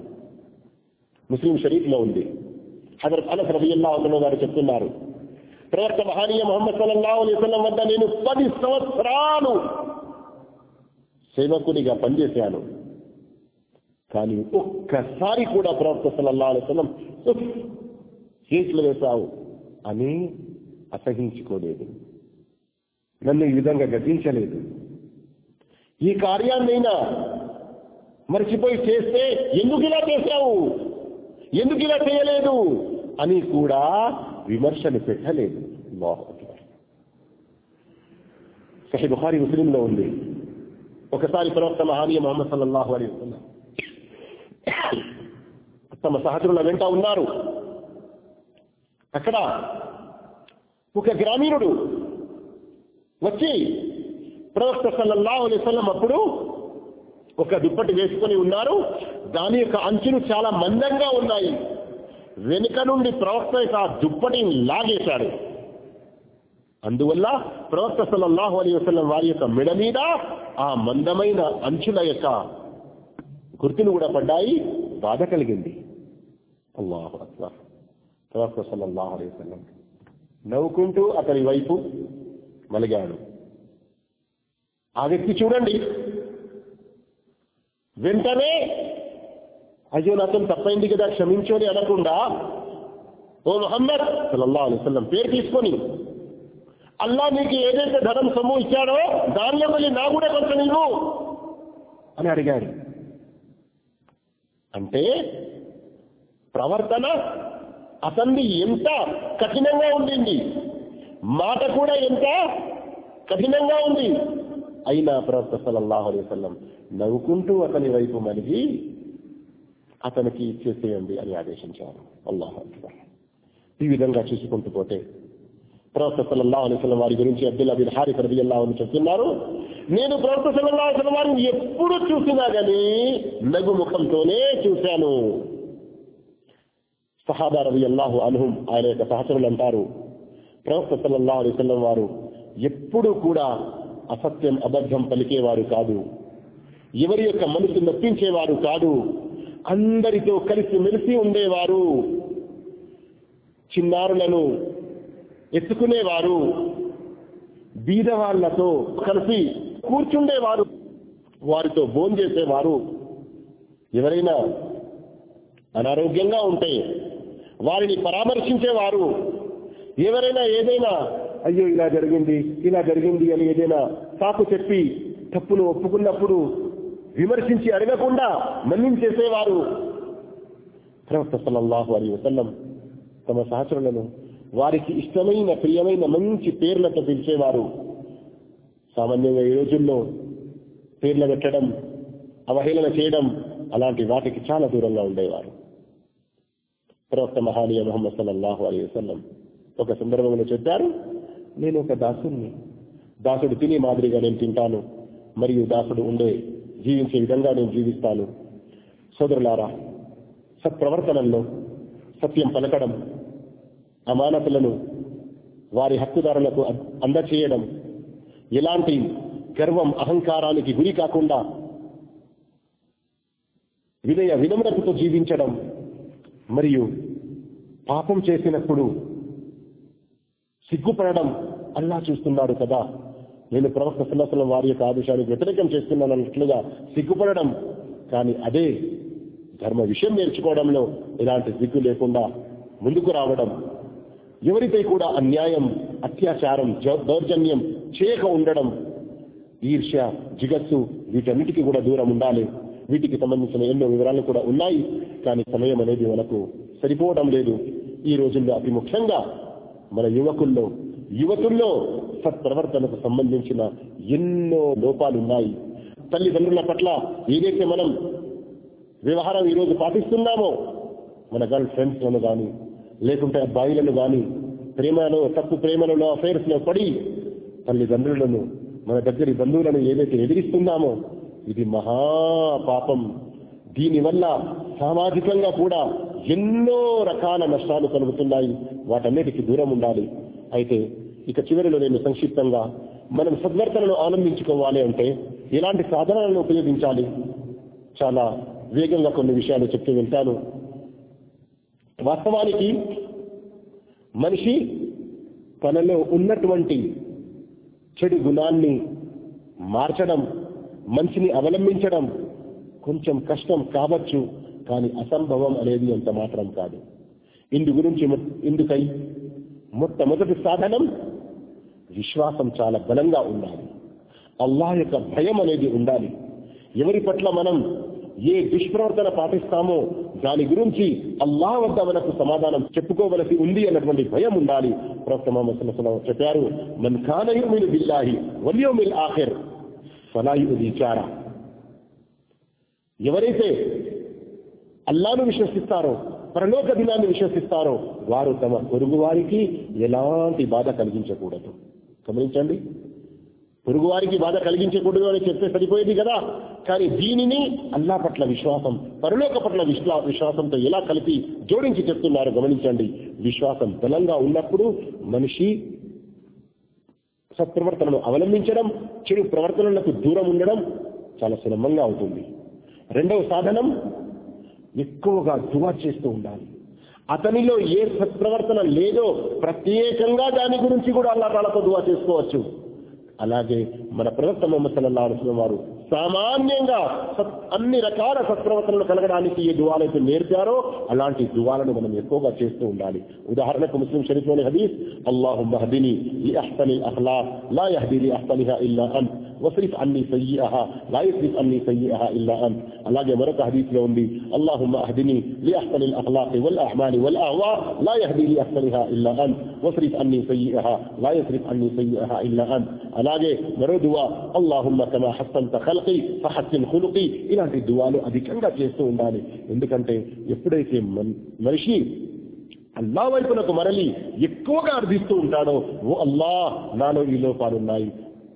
ముస్లిం షరీఫ్లో ఉంది హజరత్ అనస్ రబియల్లా అందులో గారు చెప్తున్నారు ప్రవక్త మహానీయ మొహమ్మద్ సల్లల్లాహు వద్ద నేను పది సంవత్సరాలు సేవకునిగా పనిచేశాను. కానీ ఒక్కసారి కూడా ప్రవక్త సల్లల్లా అలైవలం చేతులు వేశావు అని అసహించుకోలేదు. నన్ను ఈ విధంగా గతించలేదు ఈ కార్యాన్నైనా మర్చిపోయి చేస్తే ఎందుకు ఇలా చేశావు? ఎందుకు ఇలా చేయలేదు? అని కూడా విమర్శలు పెట్టలేదు సహీ బుఖారి ముస్లింలో ఉంది ఒకసారి ప్రవక్త మహానీయ మొహమ్మద్ సల్లల్లాహు అలీ వసల్లం తమ సహచరుల వెంట ఉన్నారు అక్కడ ఒక గ్రామీణుడు వచ్చి ప్రవక్త సల్లల్లాహు అలైహి వసల్లం అప్పుడు ఒక దుప్పటి వేసుకొని ఉన్నారు దాని యొక్క అంచులు చాలా మందంగా ఉన్నాయి వెనుక నుండి ప్రవక్త యొక్క ఆ దుప్పటిని లాగేశాడు. అందువల్ల ప్రవక్త సలల్లాహు అలీ వసలం వారి యొక్క మెడ మీద ఆ మందమైన అంచుల యొక్క గుర్తులు కూడా పడ్డాయి. బాధ కలిగింది. అల్లాహు అక్బర్. ప్రవక్త సలల్లాహు అలీ వసలం నవ్వుకుంటూ అతని వైపు మలిగాడు. ఆ వ్యక్తి చూడండి. వెంటనే అయ్యో నాతో తప్పైంది కదా క్షమించు అని అనకుండా. ఓ మొహమ్మద్ సల్లల్లాహు అలైహి పేరు తీసుకొని. అల్లా నీకు ఏదైతే ధనం సొమ్ము ఇచ్చాడో దానిలో మళ్ళీ నా కూడా కొంత నీవు అని అడిగాడు. అంటే ప్రవర్తన అతన్ని ఎంత కఠినంగా ఉండింది? మాట కూడా ఎంత కఠినంగా ఉంది? అయినా ప్రవక్త సలల్లాహు అలైవల్లం నవ్వుకుంటూ అతని వైపు మనిగి అతనికి ఇచ్చేసేయండి అని ఆదేశించారు. అల్లాహ్ అక్బర్. ఈ విధంగా చూసుకుంటూ పోతే ప్రవక్త సల్లల్లాహు అలైహి వారి గురించి అబ్దుల్లా బిన్ హారిఫ్ అల్లా అని చెప్తున్నారు నేను ప్రవక్త అసలు అలైహి వారిని ఎప్పుడు చూసినా గానీ నగు ముఖంతోనే చూశాను. సహాబా రబియల్లాహు అనుహం ఆయన యొక్క సహచరులు అంటారు ప్రవక్త సల్లల్లా అలైహి వారు ఎప్పుడూ కూడా అసత్యం అబద్ధం పలికేవారు కాదు. ఎవరి యొక్క మనసు నొప్పించేవారు కాదు. అందరితో కలిసి మెలిసి ఉండేవారు. చిన్నారులను ఎత్తుకునేవారు. బీదవాళ్ళతో కలిసి కూర్చుండేవారు. వారితో భోంచేసేవారు ఎవరైనా అనారోగ్యంగా ఉంటే వారిని పరామర్శించేవారు. ఎవరైనా ఏదైనా అయ్యో ఇలా జరిగింది ఇలా జరిగింది అని ఏదైనా సాకు చెప్పి తప్పును ఒప్పుకున్నప్పుడు విమర్శించి అడగకుండా మన్నించేసేవారు. ప్రవక్త సల్లల్లాహు అలీ వసల్లం తమ సహచరులను వారికి ఇష్టమైన ప్రియమైన మంచి పేర్లతో పిలిచేవారు. సామాన్యంగా ఈ రోజుల్లో పేర్లు పెట్టడం అవహేళన చేయడం అలాంటి వాటికి చాలా దూరంగా ఉండేవారు. ప్రవక్త మహానీయ మొహమ్మద్ సల్లల్లాహు అలీ వసల్లం ఒక సందర్భంలో చెప్పారు నేను ఒక దాసుని దాసుడు తినే మాదిరిగా నేను తింటాను. మరియు దాసుడు ఉండే జీవించే విధంగా నేను జీవిస్తాను. సోదరులారా సత్ప్రవర్తనల్లో సత్యం పలకడం అమానతులను వారి హక్కుదారులకు అందచేయడం ఎలాంటి గర్వం అహంకారానికి గురి కాకుండా వినయ వినమ్రతతో జీవించడం మరియు పాపం చేసినప్పుడు సిగ్గుపడడం అల్లా చూస్తున్నాడు కదా. నేను ప్రవక్త సల్లసలం వారి యొక్క ఆదేశానికి వ్యతిరేకం చేస్తున్నాను అన్నట్లుగా సిగ్గుపడడం. కానీ అదే ధర్మ విషయం నేర్చుకోవడంలో ఎలాంటి సిగ్గు లేకుండా ముందుకు రావడం. ఎవరిపై కూడా అన్యాయం అత్యాచారం దౌర్జన్యం చేయక ఉండడం. ఈర్ష్య జిగస్సు వీటన్నిటికీ కూడా దూరం ఉండాలి. వీటికి సంబంధించిన ఎన్నో వివరాలు కూడా ఉన్నాయి. కానీ సమయం అనేది మనకు సరిపోవడం లేదు. ఈ రోజుల్లో అతి ముఖ్యంగా మన యువకుల్లో యువతుల్లో సత్ప్రవర్తనకు సంబంధించిన ఎన్నో లోపాలు ఉన్నాయి తల్లిదండ్రుల పట్ల ఏదైతే మనం వ్యవహారం ఈరోజు పాటిస్తున్నామో మన గర్ల్ ఫ్రెండ్స్లను కానీ లేకుంటే అబ్బాయిలను కానీ ప్రేమలో తప్పు ప్రేమలలో అఫైర్స్లో పడి తల్లిదండ్రులను మన దగ్గరి బంధువులను ఏదైతే ఎదిరిస్తున్నామో ఇది మహాపాపం దీనివల్ల సామాజికంగా కూడా ఎన్నో రకాల నష్టాలు కలుగుతున్నాయి. వాటన్నిటికీ దూరం ఉండాలి. అయితే ఇక చివరిలో నేను సంక్షిప్తంగా మనం సద్వర్తనను ఆనందించుకోవాలి అంటే ఎలాంటి సాధనాలను ఉపయోగించాలి? చాలా వేగంగా కొన్ని విషయాలు చెప్తూ వెళ్తాను. వాస్తవానికి మనిషి తనలో ఉన్నటువంటి చెడు గుణాన్ని మార్చడం మంచిని అవలంబించడం కొంచెం కష్టం కావచ్చు కానీ అసంభవం అనేది అంత మాత్రం కాదు. ఇందు గురించి ఇందుకై మొట్టమొదటి సాధనం విశ్వాసం చాలా బలంగా ఉండాలి. అల్లాహ్ యొక్క భయం అనేది ఉండాలి. ఎవరి పట్ల మనం ఏ దుష్ప్రవర్తన పాటిస్తామో దాని గురించి అల్లా వద్ద మనకు సమాధానం చెప్పుకోవలసి ఉంది అన్నటువంటి భయం ఉండాలి. ప్రవక్త మొహమ్మద్ చెప్పారు మన్ కాన బిల్లాహి వలియో యౌమిల్ ఆఖిర్ ఫలా విచారా ఎవరైతే అల్లాను విశ్వసిస్తారో పరలోక దినాన్ని విశ్వసిస్తారో వారు తమ పొరుగు వారికి ఎలాంటి బాధ కలిగించకూడదు. గమనించండి. పొరుగువారికి బాధ కలిగించకూడదు అని చెప్తే సరిపోయేది కదా. కానీ దీనిని అల్లా పట్ల విశ్వాసం పరలోక పట్ల విశ్వా విశ్వాసంతో ఎలా కలిపి జోడించి చెప్తున్నారు గమనించండి. విశ్వాసం బలంగా ఉన్నప్పుడు మనిషి సత్ప్రవర్తనను అవలంబించడం చెడు ప్రవర్తనలకు దూరం ఉండడం చాలా సులభంగా అవుతుంది. రెండవ సాధనం ఎక్కువగా దువా చేస్తూ ఉండాలి. అతనిలో ఏ సత్ప్రవర్తన లేదో ప్రత్యేకంగా దాని గురించి కూడా అల్లా తాలతో దువా చేసుకోవచ్చు. అలాగే మన ప్రవక్త మొహమ్మద్ సల్లాహ వారు సామాన్యంగా సత్ అన్ని రకాల సత్ప్రవర్తనలు కలగడానికి ఏ దువాలైతే నేర్పారో అలాంటి దువాలను మనం ఎక్కువగా చేస్తూ ఉండాలి. ఉదాహరణకు ముస్లిం షరీఫ్లోని హదీస్ అల్లాహుమ్మ హదిని లి అహ్సని అఖ్లాక్ లా యహ్ది లి అహ్సనిహా ఇల్లా అన్ వస్రిఫ్ అన్ని సయ్యిఅహా లా యస్రిఫ్ అన్ని సయ్యిఅహా ఇల్లా అన్ అలాగే మరొక హదీస్లో ఉంది అల్లాహుమ్మ అహ్దిని లి అహ్సని అఖ్లాక్ వల్ అహ్మాలి వల్ అహ్వా లా యహ్ది లి అహ్సనిహా ఇల్లా అన్ వస్రిఫ్ అన్ని సయ్యిఅహా లా యస్రిఫ్ అన్ని సయ్యిఅహా ఇల్లా అన్ అలాగే మరో దువా అల్లాహుమ్మ కమా హస్సంత ఖల్qi ఫహస్సిన్ ఖులుకి ఇలాంటి దువాలు అధికంగా చేస్తూ ఉండాలి. ఎందుకంటే ఎప్పుడైతే మనిషి అల్లా వైపునకు మరలి ఎక్కువగా అర్థిస్తూ ఉంటాడో ఓ అల్లా నాలో ఈ లోపాలు ఉన్నాయి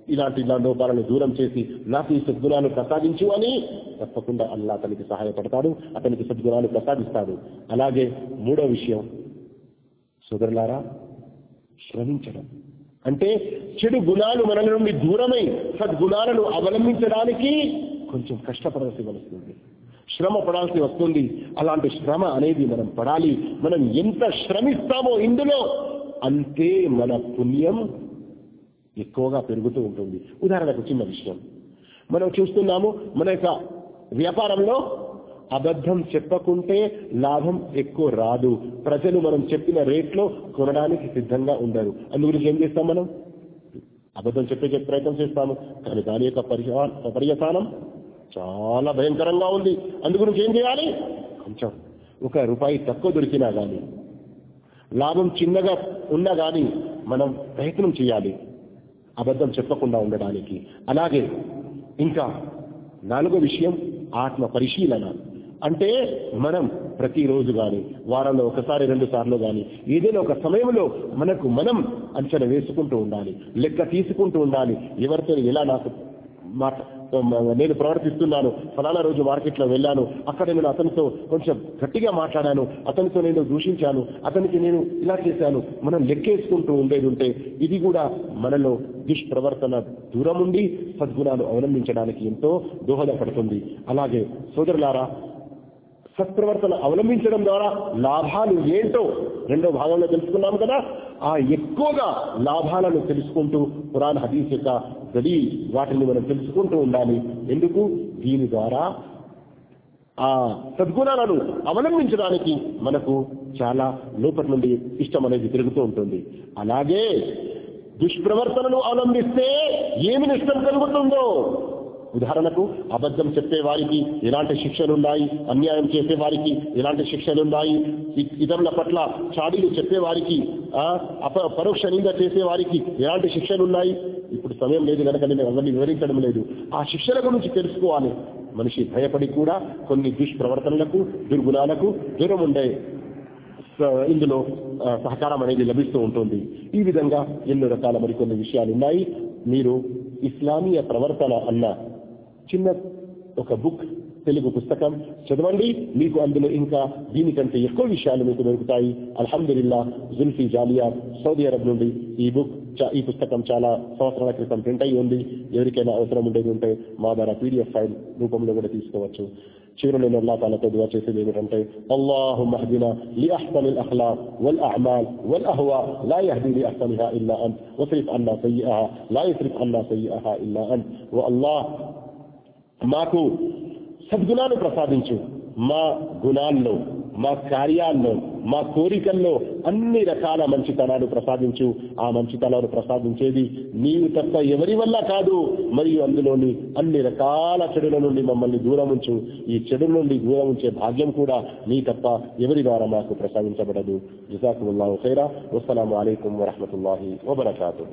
ఇలాంటి ఇలా లోపాలను దూరం చేసి నాకు ఈ సద్గుణాలు ప్రసాదించు అని తప్పకుండా అల్లా అతనికి సహాయపడతాడు అతనికి సద్గుణాలు ప్రసాదిస్తాడు. అలాగే మూడో విషయం సోదరులారా శ్రమించడం. అంటే చెడు గుణాలు మన నుండి దూరమై సద్గుణాలను అవలంబించడానికి కొంచెం కష్టపడాల్సి వస్తుంది. శ్రమ పడాల్సి వస్తుంది. అలాంటి శ్రమ అనేది మనం పడాలి. మనం ఎంత శ్రమిస్తామో ఇందులో. అంతే మన పుణ్యం ఎక్కువగా పెరుగుతూ ఉంటుంది. ఉదాహరణకు చిన్న విషయం. మనం చూస్తున్నాము మన యొక్క వ్యాపారంలో అబద్ధం చెప్పకుంటే లాభం ఎక్కువ రాదు. ప్రజలు మనం చెప్పిన రేట్లో కొనడానికి సిద్ధంగా ఉండరు. అందుగురించి ఏం చేస్తాం మనం? అబద్ధం చెప్పే ప్రయత్నం చేస్తాము. కానీ దాని యొక్క పర్యసానం చాలా భయంకరంగా ఉంది. అందుగురించి ఏం చేయాలి? కొంచెం ఒక రూపాయి తక్కువ దొరికినా కానీ లాభం చిన్నగా ఉన్నా కానీ మనం ప్రయత్నం చేయాలి. అబద్ధం చెప్పకుండా ఉండడానికి. అలాగే ఇంకా నాలుగో విషయం ఆత్మ పరిశీలన. అంటే మనం ప్రతిరోజు కానీ వారంలో ఒకసారి రెండు సార్లు కానీ ఏదైనా ఒక సమయంలో మనకు మనం అంచనా వేసుకుంటూ ఉండాలి లెక్క తీసుకుంటూ ఉండాలి. ఎవరితో ఎలా నాకు మాట నేను ప్రవర్తిస్తున్నాను ఫలానా రోజు మార్కెట్లో వెళ్ళాను అక్కడ నేను అతనితో కొంచెం గట్టిగా మాట్లాడాను అతనితో నేను దూషించాను అతనికి నేను ఇలా చేశాను. మనం లెక్కేసుకుంటూ ఉండేది ఉంటే ఇది కూడా మనలో దుష్ప్రవర్తన దూరం ఉండి సద్గుణాలు అవలంబించడానికి ఎంతో దోహదపడుతుంది. అలాగే సోదరులారా సత్ప్రవర్తన అవలంబించడం ద్వారా లాభాలు ఏంటో రెండో భాగంలో తెలుసుకున్నాం కదా. ఆ ఎక్కువగా లాభాలను తెలుసుకుంటూ పురాణ హదీస్ యొక్క గది వాటిని మనం తెలుసుకుంటూ ఉండాలి. ఎందుకు? దీని ద్వారా ఆ సద్గుణాలను అవలంబించడానికి మనకు చాలా లోపటి నుండి ఇష్టం అనేది తిరుగుతూ ఉంటుంది. అలాగే దుష్ప్రవర్తనను అవలంబిస్తే ఏమి నష్టం కలుగుతుందో ఉదాహరణకు అబద్ధం చెప్పే వారికి ఎలాంటి శిక్షలున్నాయి అన్యాయం చేసే వారికి ఎలాంటి శిక్షలున్నాయి ఇతరుల పట్ల చాడీలు చెప్పే వారికి ఆ, అప పరోక్ష నింద చేసే వారికి ఎలాంటి శిక్షలున్నాయి ఇప్పుడు సమయం లేదు కనుక నేను అవన్నీ వివరించడం లేదు. ఆ శిక్షల గురించి తెలుసుకోవాలి. మనిషి భయపడి కూడా కొన్ని దుష్ప్రవర్తనలకు దుర్గుణాలకు దూరం ఉండే ఇందులో సహకారం అనేది లభిస్తూ ఉంటుంది. ఈ విధంగా ఎన్నో రకాల మరికొన్ని విషయాలు ఉన్నాయి మీరు ఇస్లామీయ ప్రవర్తన అన్న చిన్న ఒక బుక్ తెలుగు పుస్తకం చదవండి మీకు అందులో ఇంకా దీనికంటే ఎక్కువ విషయాలు మీకు దొరుకుతాయి అల్హమ్దుల్లా జుల్ఫీ జాలియా సౌదీ అరబ్ నుండి ఈ బుక్ ఈ పుస్తకం చాలా సంవత్సరాల క్రితం ప్రింట్ అయి ఉంది ఎవరికైనా అవసరం ఉండేది ఉంటే మా ద్వారా పీడిఎఫ్ ఫైల్ రూపంలో కూడా తీసుకోవచ్చు చివరిలో నేను అల్లా తాలతో దువా చేసేది ఏమిటంటే అల్లాహు మహదిన లి అహ్సన్ అల్ అఖ్లాక్ వల్ అహమాల్ వల్ అహ్వా లా యహ్ది లి అహ్సన్హా ఇల్లా అంత్ వసరిఫ్ అన్నా సయ్యహా లా యసరిఫ్ అన్నా సయ్యహా ఇల్లా అంత్ వ అల్లాహ్ మాకు సద్గుణాలు ప్రసాదించు. మా గుణాల్లో మా కార్యాల్లో మా కోరికల్లో అన్ని రకాల మంచితనాలు ప్రసాదించు. ఆ మంచితనాలు ప్రసాదించేది నీవు తప్ప ఎవరి వల్ల కాదు. మరియు అందులోని అన్ని రకాల చెడుల నుండి మమ్మల్ని దూరం ఉంచు. ఈ చెడు నుండి దూరం ఉంచే భాగ్యం కూడా నీ తప్ప ఎవరి ద్వారా మాకు ప్రసాదించబడదు. జజాకుల్లాహు ఖైరా. వస్సలాము అలైకుం వరహమతుల్లాహి వబర్కాతు